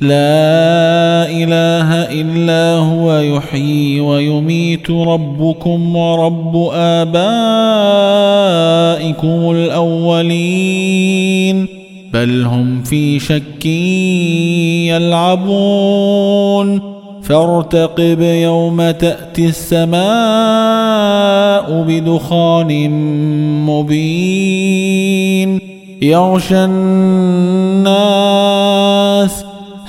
لا إله إلا هو يحيي ويميت ربكم ورب آبائكم الأولين. بل هم في شك يلعبون. فارتقب يوم تأتي السماء بدخان مبين. يغشى الناس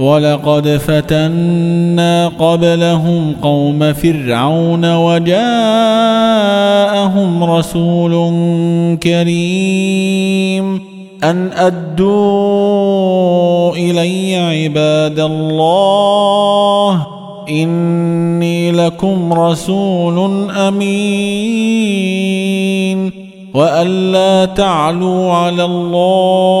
ولقد فتنا قبلهم قوم فرعون وجاءهم رسول كريم. أن أدوا إلي عباد الله إني لكم رسول أمين. وأن لا تعلوا على الله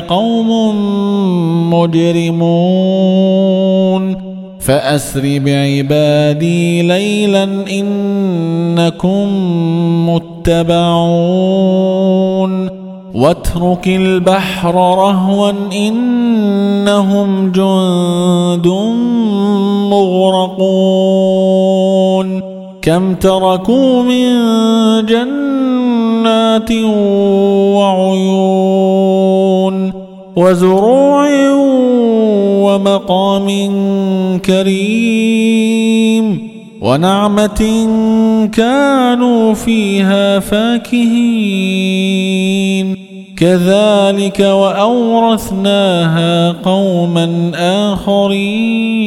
قوم مجرمون. فأسر بعبادي ليلا إنكم متبعون. واترك البحر رهوا إنهم جند مغرقون. كم تركوا من جنات وعيون وزروع ومقام كريم ونعمة كانوا فيها فاكهين. كذلك وأورثناها قوما آخرين.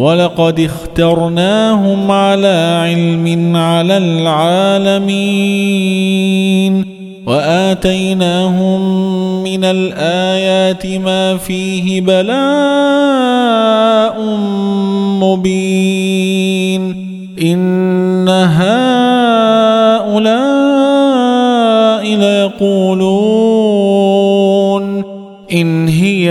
ولقد اخترناهم على علم على العالمين وآتيناهم من الآيات ما فيه بلاء مبين إن هؤلاء ويقولون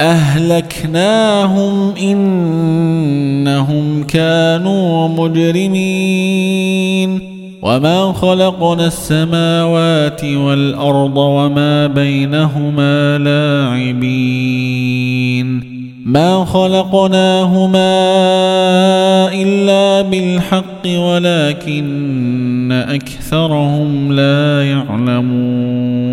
أهلكناهم إنهم كانوا مجرمين. وما خلقنا السماوات والأرض وما بينهما لاعبين. ما خلقناهما إلا بالحق ولكن أكثرهم لا يعلمون.